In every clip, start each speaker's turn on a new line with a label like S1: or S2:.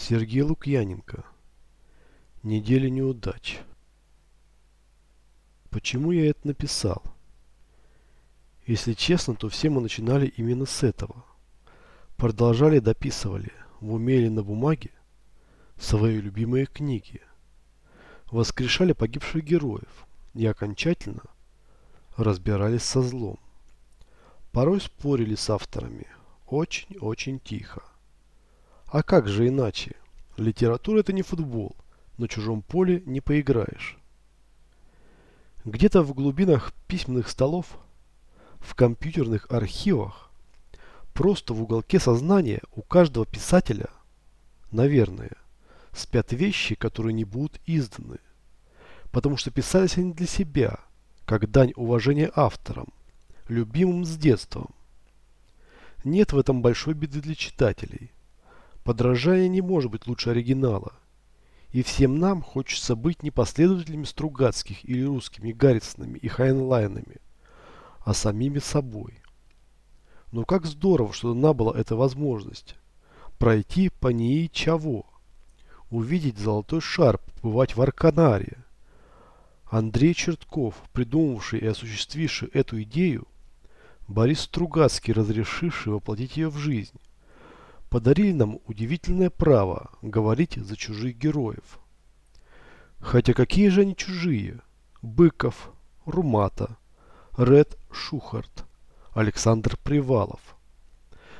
S1: Сергей Лукьяненко. Неделя неудач. Почему я это написал? Если честно, то все мы начинали именно с этого. Продолжали дописывали, в уме или на бумаге, свои любимые книги. Воскрешали погибших героев и окончательно разбирались со злом. Порой спорили с авторами, очень-очень тихо. А как же иначе? Литература это не футбол, на чужом поле не поиграешь. Где-то в глубинах письменных столов, в компьютерных архивах, просто в уголке сознания у каждого писателя, наверное, спят вещи, которые не будут изданы. Потому что писались они для себя, как дань уважения авторам, любимым с детства. Нет в этом большой беды для читателей – Подражание не может быть лучше оригинала. И всем нам хочется быть не последователями Стругацких или русскими Гаррисонами и Хайнлайнами, а самими собой. Но как здорово, что дана была эта возможность. Пройти по ней чего? Увидеть золотой шар, побывать в Арканаре. Андрей Чертков, придумавший и осуществивший эту идею, Борис Стругацкий, разрешивший воплотить ее в жизнь, подарили нам удивительное право говорить за чужих героев. Хотя какие же они чужие? Быков, Румата, Ред Шухарт, Александр Привалов.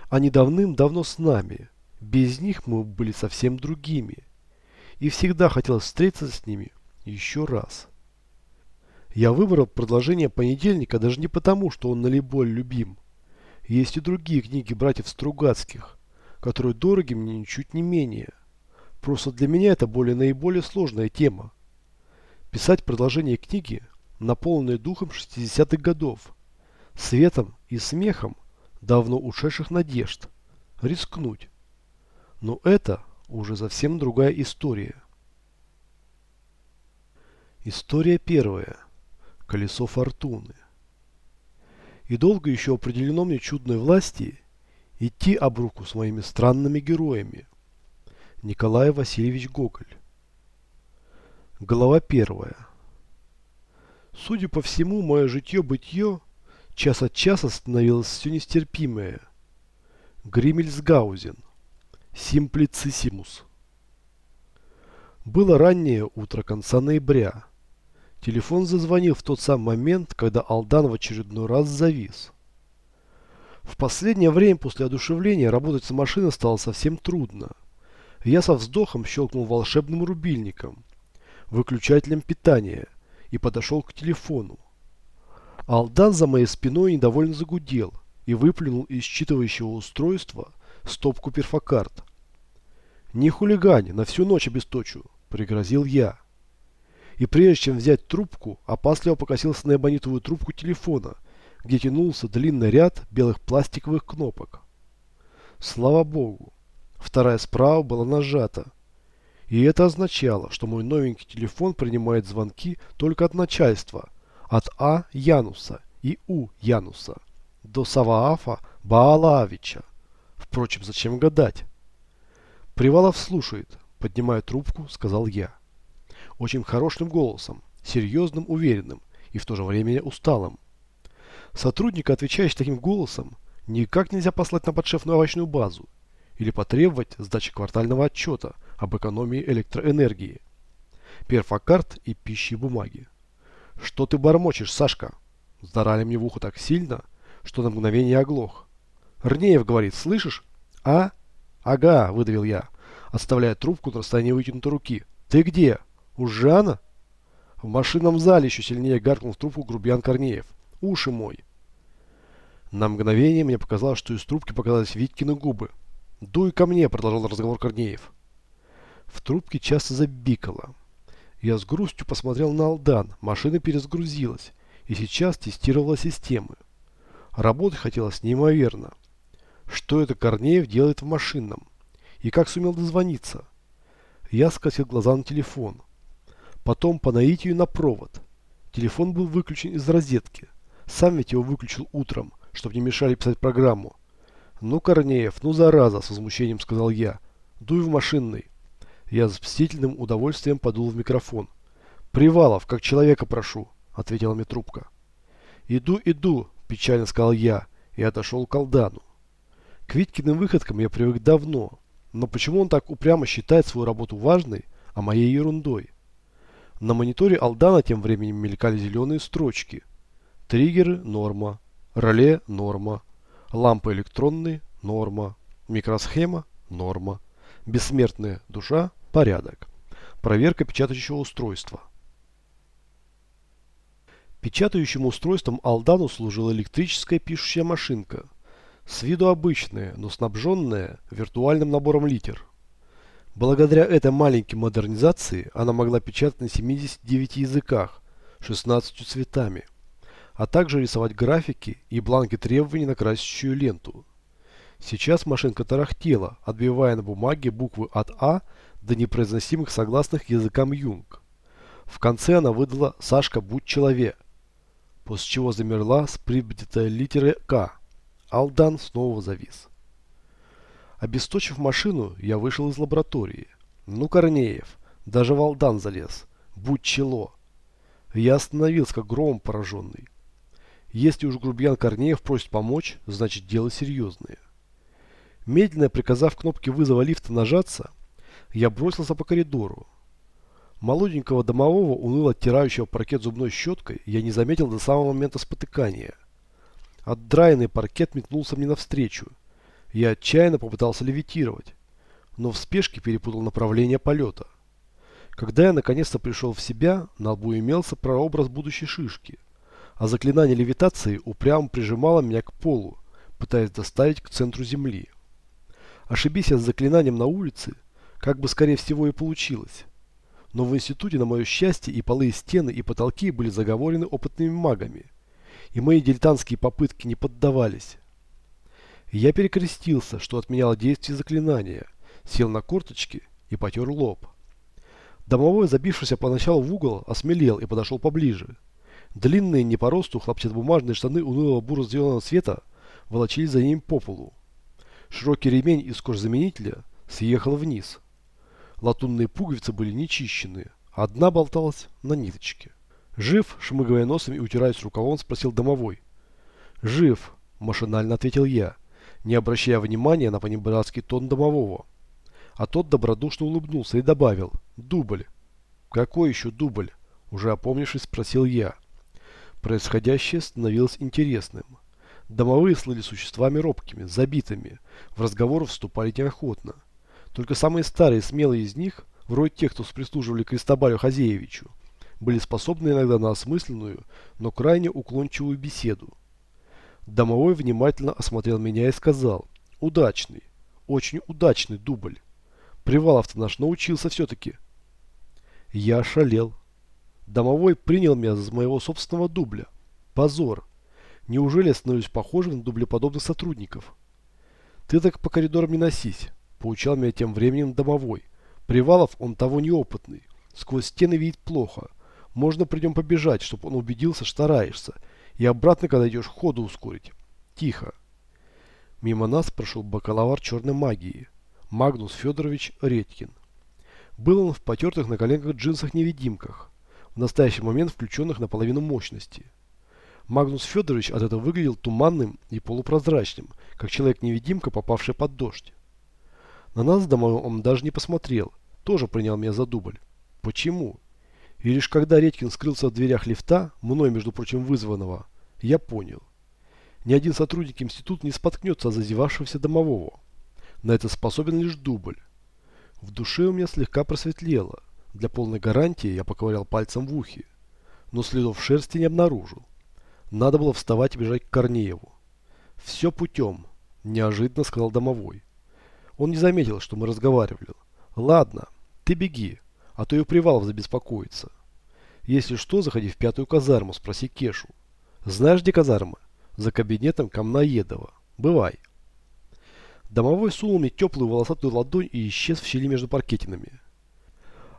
S1: Они давным-давно с нами. Без них мы были совсем другими. И всегда хотелось встретиться с ними еще раз. Я выбрал продолжение понедельника даже не потому, что он наиболее любим. Есть и другие книги братьев Стругацких, которые дороги мне ничуть не менее. Просто для меня это более наиболее сложная тема. Писать продолжение книги, наполненное духом 60-х годов, светом и смехом давно ушедших надежд. Рискнуть. Но это уже совсем другая история. История первая. Колесо фортуны. И долго еще определено мне чудной власти идти об руку с моими странными героями. Николай Васильевич Гоголь. Глава первая. Судя по всему, мое житье-бытие час от часа становилось все нестерпимое. Гриммельсгаузен. Симплициссимус. Было раннее утро конца ноября. Телефон зазвонил в тот самый момент, когда Алдан в очередной раз завис. В последнее время после одушевления работать с машиной стало совсем трудно. Я со вздохом щелкнул волшебным рубильником, выключателем питания и подошел к телефону. Алдан за моей спиной недовольно загудел и выплюнул из считывающего устройства стопку перфокарт. «Не хулигань, на всю ночь обесточу», – пригрозил я. И прежде чем взять трубку, опасливо покосился на эбонитовую трубку телефона – где тянулся длинный ряд белых пластиковых кнопок. Слава богу, вторая справа была нажата. И это означало, что мой новенький телефон принимает звонки только от начальства, от А. Януса и У. Януса до Саваафа Баалавича. Впрочем, зачем гадать? Привалов слушает, поднимая трубку, сказал я. Очень хорошим голосом, серьезным, уверенным и в то же время усталым. Сотрудника, отвечающего таким голосом, никак нельзя послать на подшефную овощную базу или потребовать сдачи квартального отчета об экономии электроэнергии, перфокарт и пищи и бумаги. «Что ты бормочешь, Сашка?» Зарали мне в ухо так сильно, что на мгновение оглох. Рнеев говорит, слышишь? А? Ага, выдавил я, отставляя трубку на расстоянии вытянутой руки. Ты где? У Жана? В машинном зале еще сильнее гаркнул в трубку грубиян Корнеев. Уши мой. На мгновение мне показалось, что из трубки показались Витькины губы. «Дуй ко мне!» – продолжал разговор Корнеев. В трубке часто забикало. Я с грустью посмотрел на Алдан. Машина перезагрузилась и сейчас тестировала системы. Работать хотелось неимоверно. Что это Корнеев делает в машинном? И как сумел дозвониться? Я скосил глаза на телефон. Потом по наитию на провод. Телефон был выключен из розетки. Сам ведь его выключил утром, чтобы не мешали писать программу. Ну, Корнеев, ну зараза, с возмущением сказал я. Дуй в машинный. Я с мстительным удовольствием подул в микрофон. «Привалов, как человека прошу», — ответила мне трубка. «Иду, иду», — печально сказал я и отошел к Алдану. К Витькиным выходкам я привык давно, но почему он так упрямо считает свою работу важной, а моей ерундой? На мониторе Алдана тем временем мелькали зеленые строчки. Триггеры – норма. Реле – норма. Лампы электронные – норма. Микросхема – норма. Бессмертная душа – порядок. Проверка печатающего устройства. Печатающим устройством Алдану служила электрическая пишущая машинка. С виду обычная, но снабженная виртуальным набором литер. Благодаря этой маленькой модернизации она могла печатать на 79 языках, 16 цветами, а также рисовать графики и бланки требований на красящую ленту. Сейчас машинка тарахтела, отбивая на бумаге буквы от А до непроизносимых согласных языкам Юнг. В конце она выдала «Сашка, будь человек», после чего замерла с прибытой литерой К. Алдан снова завис. Обесточив машину, я вышел из лаборатории. Ну, Корнеев, даже в Алдан залез. Будь чело. Я остановился, как громом пораженный. Если уж грубиян Корнеев просит помочь, значит дело серьезное. Медленно приказав кнопке вызова лифта нажаться, я бросился по коридору. Молоденького домового, уныло оттирающего паркет зубной щеткой, я не заметил до самого момента спотыкания. Отдраенный паркет метнулся мне навстречу. Я отчаянно попытался левитировать, но в спешке перепутал направление полета. Когда я наконец-то пришел в себя, на лбу имелся прообраз будущей шишки, а заклинание левитации упрямо прижимало меня к полу, пытаясь доставить к центру земли. Ошибись я с заклинанием на улице, как бы скорее всего и получилось. Но в институте, на мое счастье, и полы, и стены, и потолки были заговорены опытными магами. И мои дилетантские попытки не поддавались. Я перекрестился, что отменяло действие заклинания, сел на корточки и потер лоб. Домовой, забившийся поначалу в угол, осмелел и подошел поближе. Длинные, не по росту, хлопчатобумажные штаны унылого буро-зеленого цвета волочились за ним по полу. Широкий ремень из кожзаменителя съехал вниз. Латунные пуговицы были нечищенные, одна болталась на ниточке. «Жив?» – шмыгая носом и утираясь рукавом, спросил домовой. «Жив», – машинально ответил я не обращая внимания на понебратский тон домового. А тот добродушно улыбнулся и добавил «Дубль». «Какой еще дубль?» Уже опомнившись, спросил я. Происходящее становилось интересным. Домовые слыли существами робкими, забитыми, в разговоры вступали неохотно. Только самые старые смелые из них, вроде тех, кто прислуживали Крестобалю Хазеевичу, были способны иногда на осмысленную, но крайне уклончивую беседу. Домовой внимательно осмотрел меня и сказал. Удачный, очень удачный дубль. Привалов-то наш научился все-таки. Я ошалел. Домовой принял меня за моего собственного дубля. Позор. Неужели я становлюсь похожим на дублеподобных сотрудников? Ты так по коридорам не носись, поучал меня тем временем домовой. Привалов он того неопытный. Сквозь стены видит плохо. Можно при нем побежать, чтобы он убедился, что стараешься, и обратно, когда идешь, ходу ускорить. Тихо. Мимо нас прошел бакалавр черной магии. Магнус Федорович Редькин. Был он в потертых на коленках джинсах-невидимках, в настоящий момент включенных на половину мощности. Магнус Федорович от этого выглядел туманным и полупрозрачным, как человек-невидимка, попавший под дождь. На нас домой он даже не посмотрел, тоже принял меня за дубль. Почему? И лишь когда Редькин скрылся в дверях лифта, мной, между прочим, вызванного, я понял. Ни один сотрудник института не споткнется о зазевавшегося домового. На это способен лишь дубль. В душе у меня слегка просветлело. Для полной гарантии я поковырял пальцем в ухе. Но следов шерсти не обнаружил. Надо было вставать и бежать к Корнееву. «Все путем», – неожиданно сказал домовой. Он не заметил, что мы разговаривали. «Ладно, ты беги, а то и Привалов забеспокоится. Если что, заходи в пятую казарму, спроси Кешу. Знаешь, где казарма? За кабинетом Камнаедова. Бывай. Домовой сунул мне теплую волосатую ладонь и исчез в щели между паркетинами.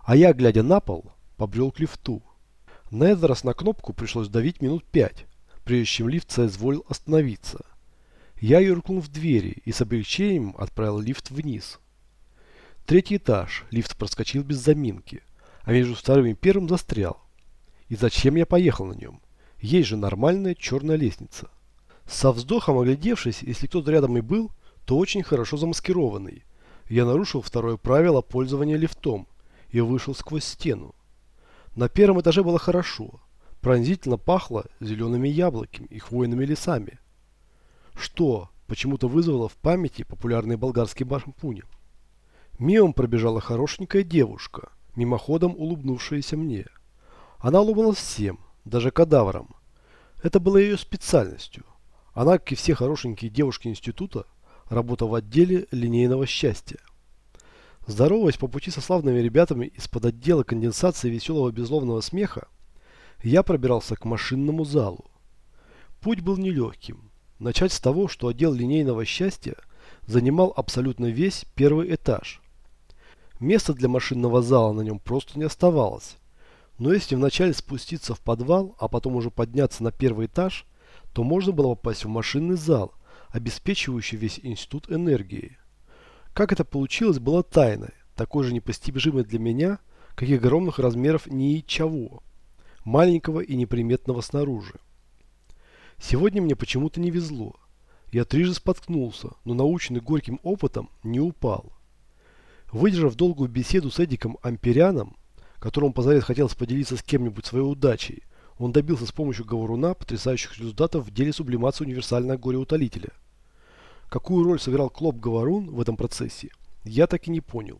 S1: А я, глядя на пол, побрел к лифту. На этот раз на кнопку пришлось давить минут пять, прежде чем лифт соизволил остановиться. Я юркнул в двери и с облегчением отправил лифт вниз. третий этаж лифт проскочил без заминки, а между вторым и первым застрял. И зачем я поехал на нем? Есть же нормальная черная лестница. Со вздохом оглядевшись, если кто-то рядом и был, то очень хорошо замаскированный. Я нарушил второе правило пользования лифтом и вышел сквозь стену. На первом этаже было хорошо. Пронзительно пахло зелеными яблоками и хвойными лесами. Что почему-то вызвало в памяти популярные болгарские шампуни. Мимо пробежала хорошенькая девушка, мимоходом улыбнувшаяся мне. Она улыбалась всем, даже кадаврам. Это было ее специальностью. Она, как и все хорошенькие девушки института, работала в отделе линейного счастья. Здороваясь по пути со славными ребятами из-под отдела конденсации веселого безловного смеха, я пробирался к машинному залу. Путь был нелегким. Начать с того, что отдел линейного счастья занимал абсолютно весь первый этаж. Места для машинного зала на нем просто не оставалось. Но если вначале спуститься в подвал, а потом уже подняться на первый этаж, то можно было попасть в машинный зал, обеспечивающий весь институт энергии. Как это получилось, было тайной, такой же непостижимой для меня, как и огромных размеров ничего, маленького и неприметного снаружи. Сегодня мне почему-то не везло. Я трижды споткнулся, но наученный горьким опытом не упал. Выдержав долгую беседу с Эдиком Амперианом, которому позарез хотелось поделиться с кем-нибудь своей удачей, он добился с помощью говоруна потрясающих результатов в деле сублимации универсального гореутолителя. Какую роль сыграл Клоп-говорун в этом процессе, я так и не понял.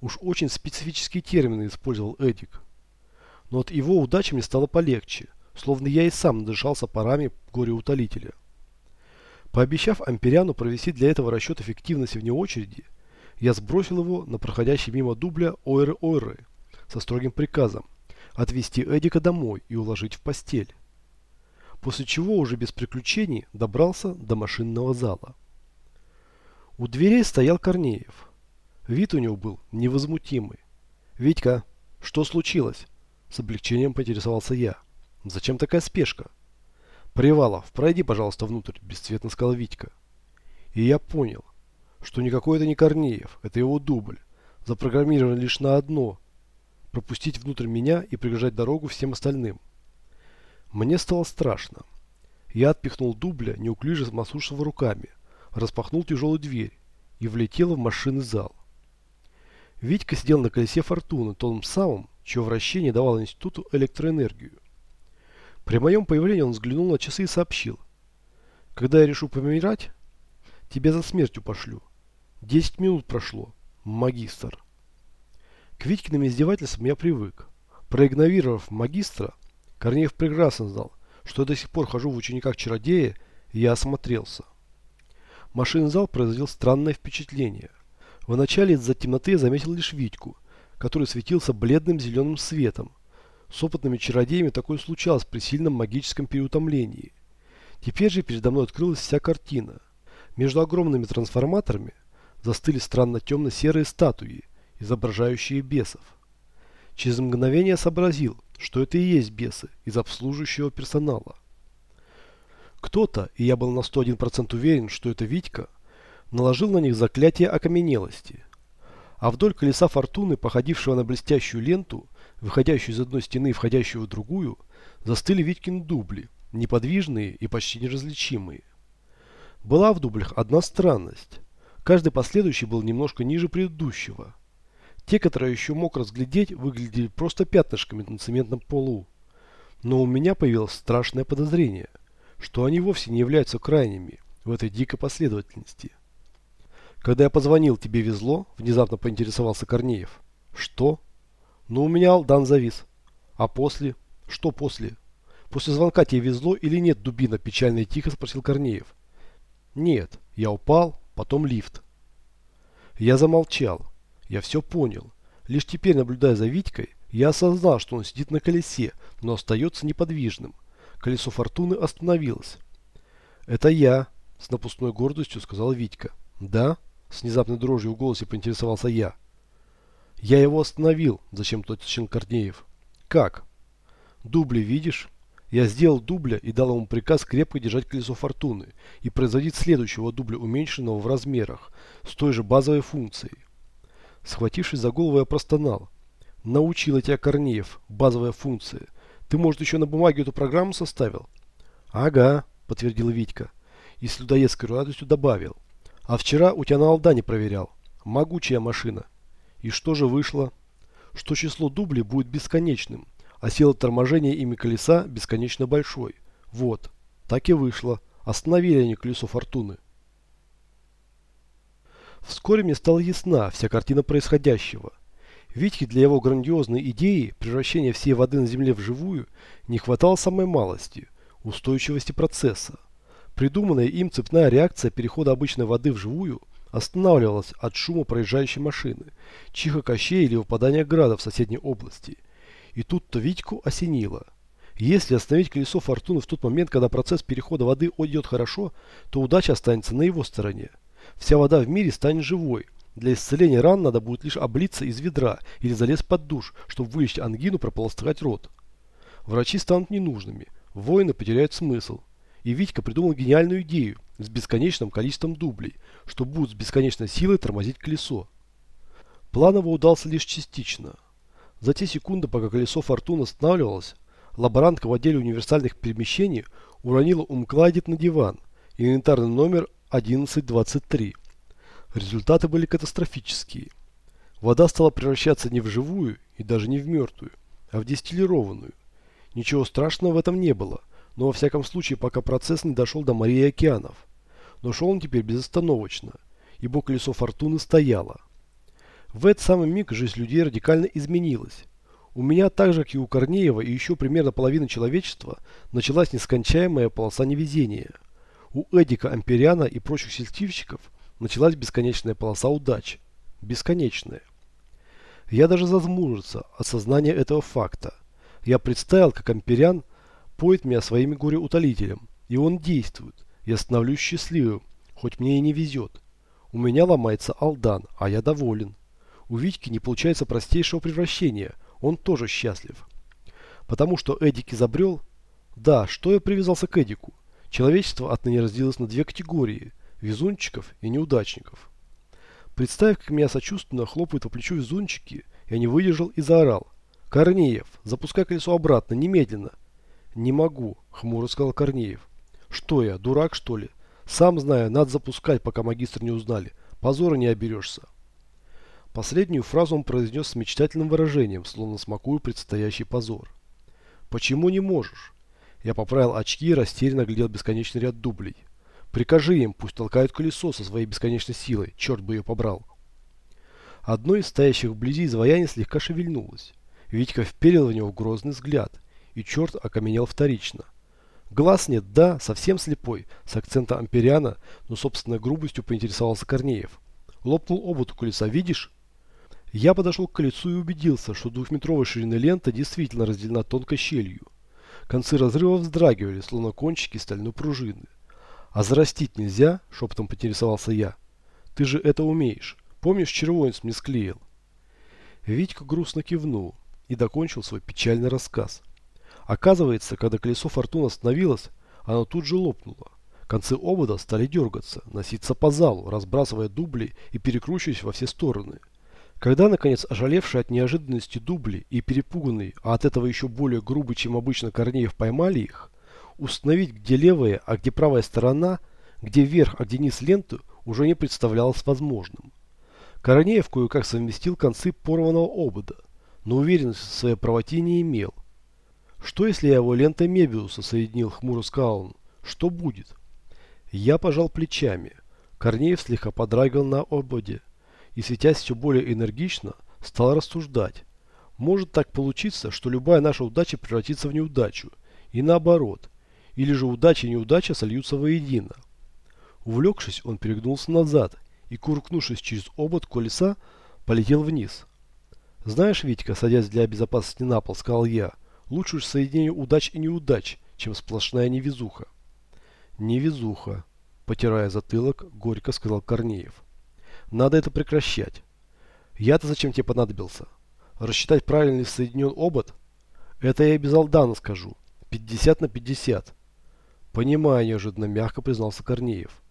S1: Уж очень специфические термины использовал Эдик. Но от его удачи мне стало полегче, словно я и сам надышался парами гореутолителя. Пообещав Ампериану провести для этого расчет эффективности вне очереди, я сбросил его на проходящий мимо дубля Ойры-Ойры со строгим приказом отвезти Эдика домой и уложить в постель. После чего уже без приключений добрался до машинного зала. У дверей стоял Корнеев. Вид у него был невозмутимый. «Витька, что случилось?» С облегчением поинтересовался я. «Зачем такая спешка?» «Привалов, пройди, пожалуйста, внутрь», – бесцветно сказал Витька. И я понял, что никакой это не Корнеев, это его дубль, запрограммирован лишь на одно – пропустить внутрь меня и преграждать дорогу всем остальным. Мне стало страшно. Я отпихнул дубля, неуклюже смасушив руками, распахнул тяжелую дверь и влетел в машинный зал. Витька сидел на колесе фортуны, том самым, чье вращение давало институту электроэнергию. При моем появлении он взглянул на часы и сообщил. Когда я решу помирать, тебя за смертью пошлю. Десять минут прошло, магистр. К Витькиным издевательствам я привык. Проигнорировав магистра, Корнеев прекрасно знал, что я до сих пор хожу в учениках чародея, и я осмотрелся. Машинный зал произвел странное впечатление. Вначале из-за темноты я заметил лишь Витьку, который светился бледным зеленым светом, с опытными чародеями такое случалось при сильном магическом переутомлении. Теперь же передо мной открылась вся картина. Между огромными трансформаторами застыли странно темно-серые статуи, изображающие бесов. Через мгновение сообразил, что это и есть бесы из обслуживающего персонала. Кто-то, и я был на 101% уверен, что это Витька, наложил на них заклятие окаменелости. А вдоль колеса фортуны, походившего на блестящую ленту, выходящую из одной стены и входящую в другую, застыли Витькин дубли, неподвижные и почти неразличимые. Была в дублях одна странность. Каждый последующий был немножко ниже предыдущего. Те, которые еще мог разглядеть, выглядели просто пятнышками на цементном полу. Но у меня появилось страшное подозрение, что они вовсе не являются крайними в этой дикой последовательности. Когда я позвонил, тебе везло? Внезапно поинтересовался Корнеев. Что? Но у меня Алдан завис. А после? Что после? После звонка тебе везло или нет, дубина? Печально и тихо спросил Корнеев. Нет, я упал, потом лифт. Я замолчал. Я все понял. Лишь теперь, наблюдая за Витькой, я осознал, что он сидит на колесе, но остается неподвижным. Колесо фортуны остановилось. «Это я», — с напускной гордостью сказал Витька. «Да?» — с внезапной дрожью в голосе поинтересовался я. Я его остановил, зачем тот чин Корнеев. Как? Дубли видишь? Я сделал дубля и дал ему приказ крепко держать колесо фортуны и производить следующего дубля, уменьшенного в размерах, с той же базовой функцией. Схватившись за голову, я простонал. Научила тебя Корнеев, базовая функция. Ты, может, еще на бумаге эту программу составил? Ага, подтвердил Витька. И с людоедской радостью добавил. А вчера у тебя на Алдане проверял. Могучая машина. И что же вышло? Что число дублей будет бесконечным, а сила торможения ими колеса бесконечно большой. Вот. Так и вышло. Остановили они колесо фортуны. Вскоре мне стала ясна вся картина происходящего. Витьке для его грандиозной идеи превращения всей воды на Земле в живую не хватало самой малости – устойчивости процесса. Придуманная им цепная реакция перехода обычной воды в живую останавливалась от шума проезжающей машины, чиха кощей или выпадания града в соседней области. И тут-то Витьку осенило. Если остановить колесо фортуны в тот момент, когда процесс перехода воды идет хорошо, то удача останется на его стороне. Вся вода в мире станет живой. Для исцеления ран надо будет лишь облиться из ведра или залезть под душ, чтобы вылечить ангину, прополоскать рот. Врачи станут ненужными, воины потеряют смысл. И Витька придумал гениальную идею с бесконечным количеством дублей, что будут с бесконечной силой тормозить колесо. План его удался лишь частично. За те секунды, пока колесо фортуны останавливалось, лаборантка в отделе универсальных перемещений уронила умкладит на диван, инвентарный номер 11.23. Результаты были катастрофические. Вода стала превращаться не в живую и даже не в мертвую, а в дистиллированную. Ничего страшного в этом не было, но во всяком случае пока процесс не дошел до морей и океанов. Но шел он теперь безостановочно, ибо колесо фортуны стояло. В этот самый миг жизнь людей радикально изменилась. У меня, так же как и у Корнеева и еще примерно половины человечества, началась нескончаемая полоса невезения – у Эдика Ампериана и прочих сельтивщиков началась бесконечная полоса удач. Бесконечная. Я даже зазмужился от сознания этого факта. Я представил, как Ампериан поет меня своими горе-утолителем, и он действует. Я становлюсь счастливым, хоть мне и не везет. У меня ломается Алдан, а я доволен. У Витьки не получается простейшего превращения, он тоже счастлив. Потому что Эдик изобрел... Да, что я привязался к Эдику? Человечество отныне разделилось на две категории – везунчиков и неудачников. Представив, как меня сочувственно хлопают по плечу везунчики, я не выдержал и заорал. «Корнеев, запускай колесо обратно, немедленно!» «Не могу», – хмуро сказал Корнеев. «Что я, дурак, что ли? Сам знаю, надо запускать, пока магистр не узнали. Позора не оберешься». Последнюю фразу он произнес с мечтательным выражением, словно смакуя предстоящий позор. «Почему не можешь? Я поправил очки и растерянно глядел бесконечный ряд дублей. Прикажи им, пусть толкают колесо со своей бесконечной силой, черт бы ее побрал. Одно из стоящих вблизи изваяний слегка шевельнулось. Витька вперил в него грозный взгляд, и черт окаменел вторично. Глаз нет, да, совсем слепой, с акцента ампериана, но собственной грубостью поинтересовался Корнеев. Лопнул обод у колеса, видишь? Я подошел к колесу и убедился, что двухметровая ширина лента действительно разделена тонкой щелью. Концы разрыва вздрагивали, словно кончики стальной пружины. «А зарастить нельзя?» – шепотом поинтересовался я. «Ты же это умеешь. Помнишь, червонец мне склеил?» Витька грустно кивнул и докончил свой печальный рассказ. Оказывается, когда колесо фортуны остановилось, оно тут же лопнуло. Концы обода стали дергаться, носиться по залу, разбрасывая дубли и перекручиваясь во все стороны – когда, наконец, ожалевший от неожиданности дубли и перепуганный, а от этого еще более грубый, чем обычно, Корнеев поймали их, установить, где левая, а где правая сторона, где вверх, а где низ ленты, уже не представлялось возможным. Корнеев кое-как совместил концы порванного обода, но уверенности в своей правоте не имел. Что если я его лентой Мебиуса соединил, хмуро сказал он? Что будет? Я пожал плечами. Корнеев слегка подрагивал на ободе и, светясь все более энергично, стал рассуждать. Может так получиться, что любая наша удача превратится в неудачу, и наоборот, или же удача и неудача сольются воедино. Увлекшись, он перегнулся назад и, куркнувшись через обод колеса, полетел вниз. «Знаешь, Витька, садясь для безопасности на пол, сказал я, лучше уж соединение удач и неудач, чем сплошная невезуха». «Невезуха», потирая затылок, горько сказал Корнеев. Надо это прекращать. Я-то зачем тебе понадобился? Рассчитать правильно ли соединен обод? Это я без Алдана скажу. 50 на 50. Понимаю, неожиданно мягко признался Корнеев.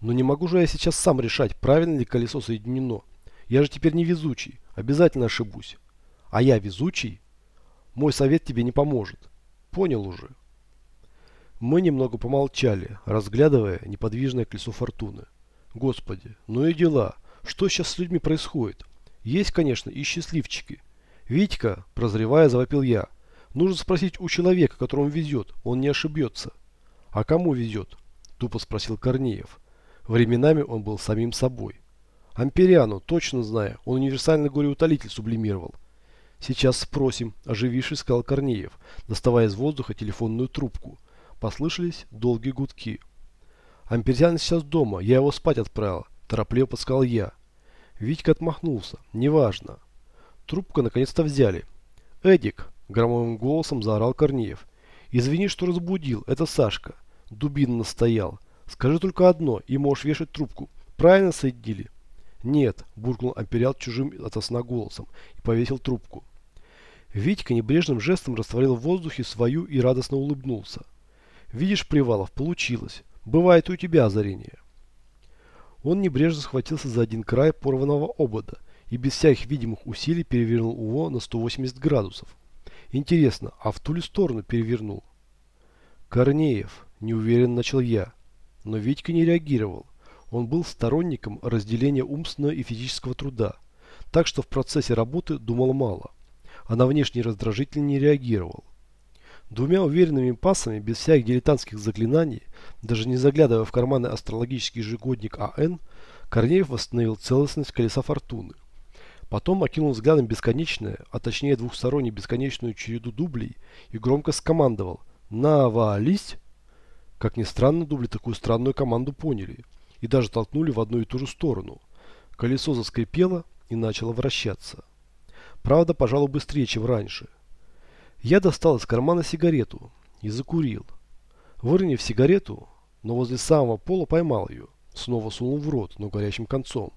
S1: Но не могу же я сейчас сам решать, правильно ли колесо соединено. Я же теперь не везучий. Обязательно ошибусь. А я везучий? Мой совет тебе не поможет. Понял уже. Мы немного помолчали, разглядывая неподвижное колесо фортуны. Господи, ну и дела. Что сейчас с людьми происходит? Есть, конечно, и счастливчики. Витька, прозревая, завопил я. Нужно спросить у человека, которому везет. Он не ошибется. А кому везет? Тупо спросил Корнеев. Временами он был самим собой. Ампериану, точно зная, он универсальный горе-утолитель сублимировал. Сейчас спросим, оживившись, сказал Корнеев, доставая из воздуха телефонную трубку. Послышались долгие гудки. Ампериан сейчас дома, я его спать отправил, торопливо подсказал я. Витька отмахнулся. Неважно. Трубку наконец-то взяли. Эдик, громовым голосом заорал Корнеев. Извини, что разбудил, это Сашка. Дубин настоял. Скажи только одно, и можешь вешать трубку. Правильно соединили? Нет, буркнул Ампериал чужим от голосом и повесил трубку. Витька небрежным жестом растворил в воздухе свою и радостно улыбнулся. «Видишь, Привалов, получилось. Бывает у тебя озарение». Он небрежно схватился за один край порванного обода и без всяких видимых усилий перевернул его на 180 градусов. Интересно, а в ту ли сторону перевернул? Корнеев, неуверенно начал я, но Витька не реагировал. Он был сторонником разделения умственного и физического труда, так что в процессе работы думал мало а на внешний раздражитель не реагировал. Двумя уверенными пасами, без всяких дилетантских заклинаний, даже не заглядывая в карманы астрологический ежегодник АН, Корнеев восстановил целостность колеса фортуны. Потом окинул взглядом бесконечное, а точнее двухстороннюю бесконечную череду дублей и громко скомандовал «Навались!». Как ни странно, дубли такую странную команду поняли и даже толкнули в одну и ту же сторону. Колесо заскрипело и начало вращаться. Правда, пожалуй, быстрее, чем раньше. Я достал из кармана сигарету и закурил. Выронив сигарету, но возле самого пола поймал ее. Снова сунул в рот, но горячим концом.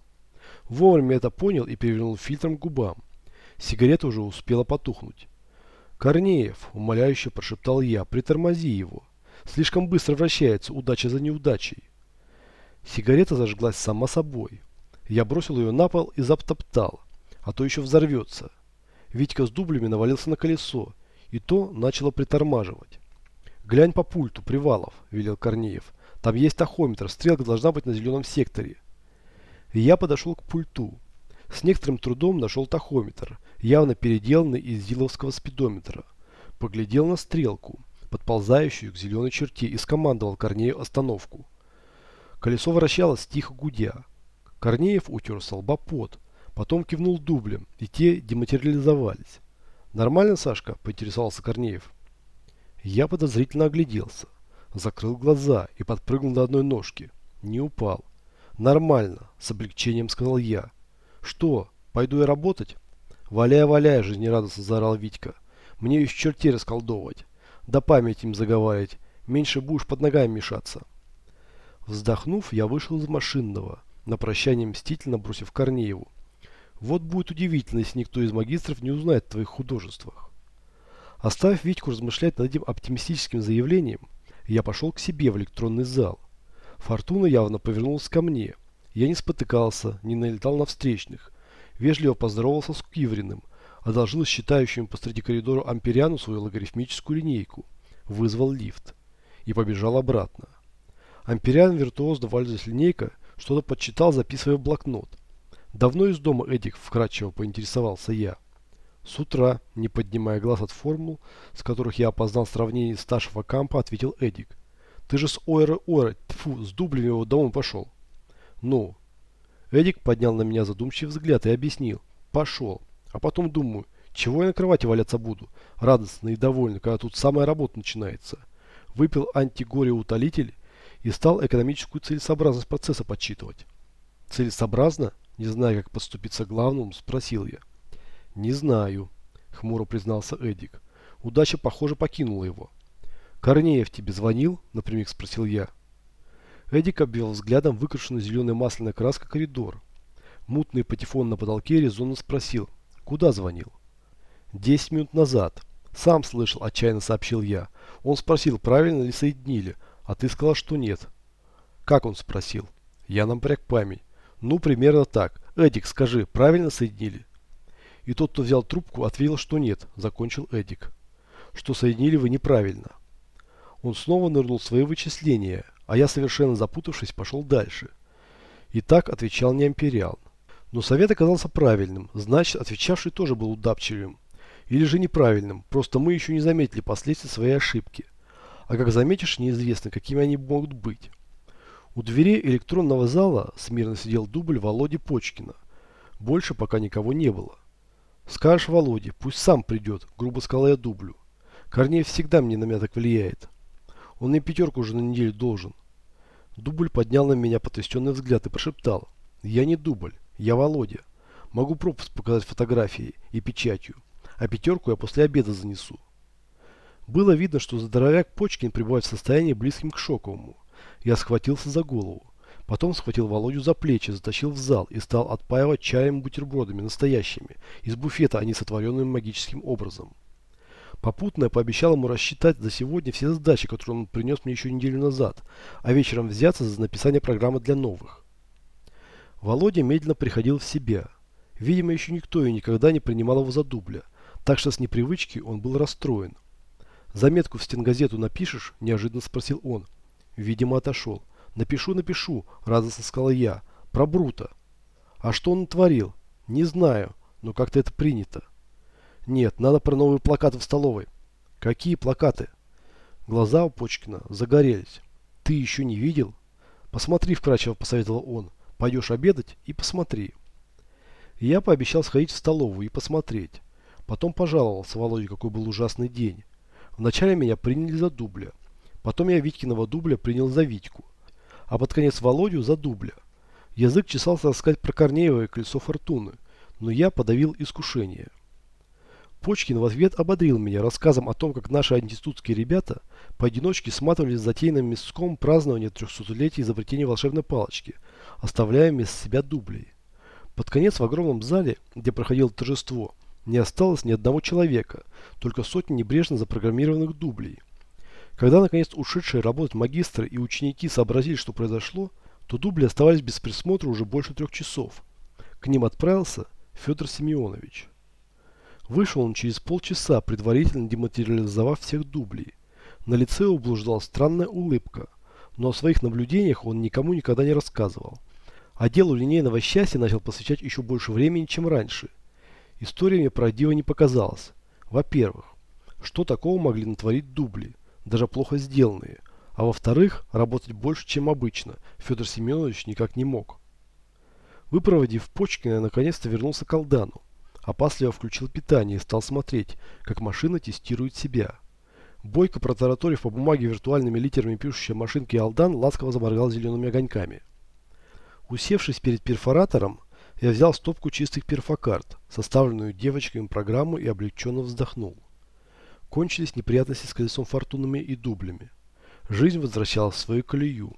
S1: Вовремя это понял и перевернул фильтром к губам. Сигарета уже успела потухнуть. «Корнеев», – умоляюще прошептал я, – «притормози его. Слишком быстро вращается, удача за неудачей». Сигарета зажглась сама собой. Я бросил ее на пол и заптоптал а то еще взорвется. Витька с дублями навалился на колесо, и то начало притормаживать. «Глянь по пульту, Привалов», – велел Корнеев. «Там есть тахометр, стрелка должна быть на зеленом секторе». Я подошел к пульту. С некоторым трудом нашел тахометр, явно переделанный из зиловского спидометра. Поглядел на стрелку, подползающую к зеленой черте, и скомандовал Корнею остановку. Колесо вращалось тихо гудя. Корнеев утер со лба пот, Потом кивнул дублем, и те дематериализовались. «Нормально, Сашка?» – поинтересовался Корнеев. Я подозрительно огляделся, закрыл глаза и подпрыгнул до одной ножки. Не упал. «Нормально», – с облегчением сказал я. «Что, пойду я работать?» «Валяй, валяй!» – жизнерадостно заорал Витька. «Мне еще чертей расколдовывать. Да память им заговаривать. Меньше будешь под ногами мешаться». Вздохнув, я вышел из машинного, на прощание мстительно бросив Корнееву. Вот будет удивительно, если никто из магистров не узнает о твоих художествах. Оставив Витьку размышлять над этим оптимистическим заявлением, я пошел к себе в электронный зал. Фортуна явно повернулась ко мне. Я не спотыкался, не налетал на встречных. Вежливо поздоровался с Кивриным, одолжил считающему посреди коридора Ампериану свою логарифмическую линейку, вызвал лифт и побежал обратно. Ампериан виртуозно вальзась линейка, что-то подсчитал, записывая в блокнот. «Давно из дома, Эдик?» – вкратчиво поинтересовался я. С утра, не поднимая глаз от формул, с которых я опознал сравнение старшего кампа, ответил Эдик. «Ты же с Ойра Ойра, тьфу, с дублями его домом пошел». «Ну?» Эдик поднял на меня задумчивый взгляд и объяснил. «Пошел. А потом думаю, чего я на кровати валяться буду, радостный и довольный, когда тут самая работа начинается». Выпил антигоре-утолитель и стал экономическую целесообразность процесса подсчитывать. «Целесообразно?» Не зная, как подступиться к главному, спросил я. «Не знаю», — хмуро признался Эдик. Удача, похоже, покинула его. «Корнеев тебе звонил?» — напрямик спросил я. Эдик обвел взглядом выкрашенный зеленой масляной краской коридор. Мутный патефон на потолке резонно спросил. «Куда звонил?» «Десять минут назад. Сам слышал», — отчаянно сообщил я. Он спросил, правильно ли соединили, а ты сказал, что нет. «Как он спросил?» Я напряг память. Ну, примерно так. Эдик, скажи, правильно соединили? И тот, кто взял трубку, ответил, что нет, закончил Эдик. Что соединили вы неправильно. Он снова нырнул в свои вычисления, а я, совершенно запутавшись, пошел дальше. И так отвечал не Ампериан. Но совет оказался правильным, значит, отвечавший тоже был удавчивым. Или же неправильным, просто мы еще не заметили последствий своей ошибки. А как заметишь, неизвестно, какими они могут быть. У двери электронного зала смирно сидел дубль Володи Почкина. Больше пока никого не было. «Скажешь Володе, пусть сам придет», – грубо сказал я дублю. Корнеев всегда мне на меня так влияет. Он мне пятерку уже на неделю должен. Дубль поднял на меня потрясенный взгляд и прошептал. «Я не дубль, я Володя. Могу пропуск показать фотографией и печатью, а пятерку я после обеда занесу». Было видно, что здоровяк Почкин пребывает в состоянии близким к шоковому. Я схватился за голову. Потом схватил Володю за плечи, затащил в зал и стал отпаивать чаем бутербродами, настоящими, из буфета, а не сотворенным магическим образом. Попутно я пообещал ему рассчитать за сегодня все задачи, которые он принес мне еще неделю назад, а вечером взяться за написание программы для новых. Володя медленно приходил в себя. Видимо, еще никто и никогда не принимал его за дубля, так что с непривычки он был расстроен. «Заметку в стенгазету напишешь?» – неожиданно спросил он. Видимо, отошел. «Напишу, напишу», – радостно сказал я. «Про Брута». «А что он натворил?» «Не знаю, но как-то это принято». «Нет, надо про новые плакаты в столовой». «Какие плакаты?» Глаза у Почкина загорелись. «Ты еще не видел?» «Посмотри, вкратчиво посоветовал он. Пойдешь обедать и посмотри». я пообещал сходить в столовую и посмотреть. Потом пожаловался Володе, какой был ужасный день. Вначале меня приняли за дубля. Потом я Витькиного дубля принял за Витьку а под конец Володю за дубля. Язык чесался рассказать про Корнеева и колесо фортуны, но я подавил искушение. Почкин в ответ ободрил меня рассказом о том, как наши антистудские ребята поодиночке сматывались затеянным мяском празднования 300-летия изобретения волшебной палочки, оставляя вместо себя дублей. Под конец в огромном зале, где проходило торжество, не осталось ни одного человека, только сотни небрежно запрограммированных дублей – когда наконец ушедшие работать магистры и ученики сообразили, что произошло, то дубли оставались без присмотра уже больше трех часов. К ним отправился Федор Семенович. Вышел он через полчаса, предварительно дематериализовав всех дублей. На лице его блуждала странная улыбка, но о своих наблюдениях он никому никогда не рассказывал. А делу линейного счастья начал посвящать еще больше времени, чем раньше. История мне правдиво не показалась. Во-первых, что такого могли натворить дубли? даже плохо сделанные. А во-вторых, работать больше, чем обычно, Федор Семенович никак не мог. Выпроводив Почкина, наконец-то вернулся к Алдану. Опасливо включил питание и стал смотреть, как машина тестирует себя. Бойко протараторив по бумаге виртуальными литерами пишущей машинки Алдан ласково заморгал зелеными огоньками. Усевшись перед перфоратором, я взял стопку чистых перфокарт, составленную девочками программу и облегченно вздохнул. Кончились неприятности с колесом фортунами и дублями. Жизнь возвращалась в свою колею.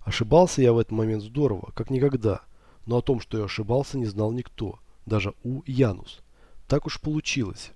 S1: Ошибался я в этот момент здорово, как никогда, но о том, что я ошибался, не знал никто, даже У Янус. Так уж получилось.